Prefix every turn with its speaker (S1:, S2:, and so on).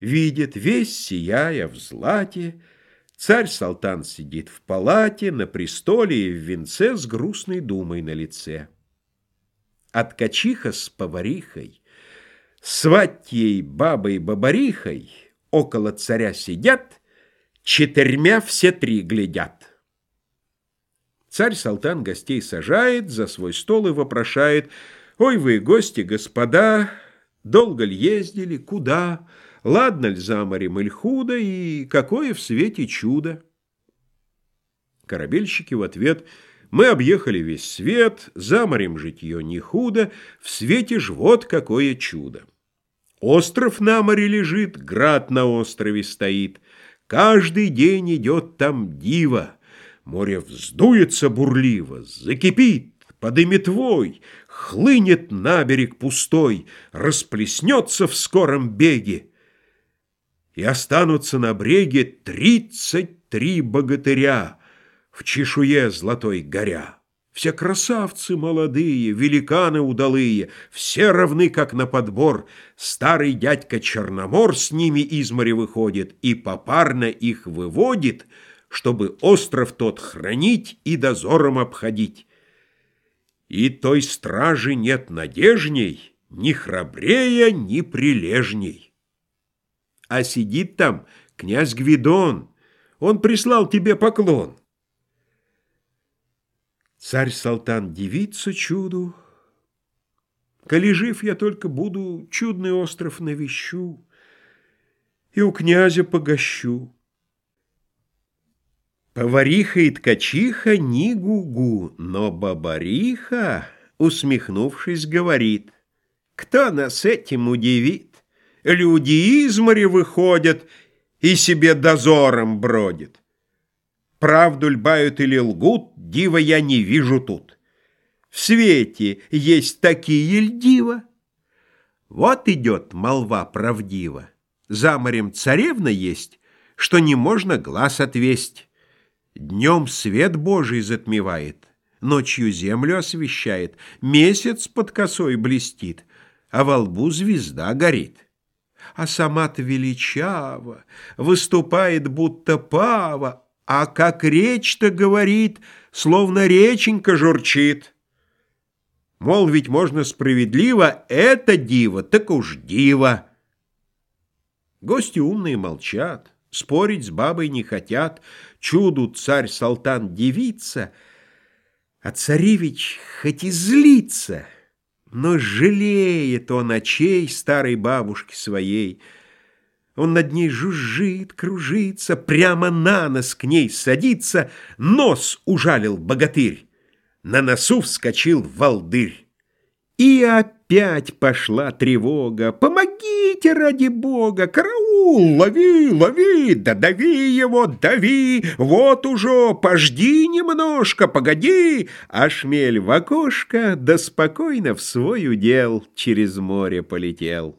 S1: Видит, весь сияя в злате, Царь-салтан сидит в палате, На престоле и в венце С грустной думой на лице. А ткачиха с поварихой, Сватьей бабой-бабарихой Около царя сидят, Четырьмя все три глядят. Царь-салтан гостей сажает За свой стол и вопрошает, «Ой вы, гости, господа, долго ли ездили, куда?» Ладно ль за морем, иль худо, и какое в свете чудо? Корабельщики в ответ «Мы объехали весь свет, за морем житье не худо, в свете ж вот какое чудо». Остров на море лежит, град на острове стоит, каждый день идет там диво, море вздуется бурливо, закипит, подымет вой, хлынет на берег пустой, расплеснется в скором беге и останутся на бреге тридцать три богатыря в чешуе золотой горя. Все красавцы молодые, великаны удалые, все равны, как на подбор. Старый дядька Черномор с ними из моря выходит и попарно их выводит, чтобы остров тот хранить и дозором обходить. И той стражи нет надежней, ни храбрее, ни прилежней. А сидит там князь Гвидон. Он прислал тебе поклон. Царь-салтан дивится чуду. Коли жив я только буду, чудный остров навещу и у князя погощу. Повариха и ткачиха ни гугу, но бабариха, усмехнувшись, говорит, кто нас этим удивит? Люди из моря выходят и себе дозором бродят. Правду льбают или лгут, дива я не вижу тут. В свете есть такие льдива. Вот идет молва правдива. За морем царевна есть, что не можно глаз отвесть. Днем свет Божий затмевает, ночью землю освещает, месяц под косой блестит, а во лбу звезда горит а сама-то величава, выступает будто пава, а как речь-то говорит, словно реченька журчит. Мол, ведь можно справедливо, это диво, так уж диво. Гости умные молчат, спорить с бабой не хотят, чуду царь-салтан девица, а царевич хоть и злится — но жалеет он очей старой бабушки своей. Он над ней жужжит, кружится, прямо на нос к ней садится, нос ужалил богатырь, на носу вскочил волдырь. И опять пошла тревога. «Помогите, ради бога! Караул! Лови, лови! Да дави его, дави! Вот уже! Пожди немножко, погоди!» А шмель в окошко, да спокойно в свой удел через море полетел.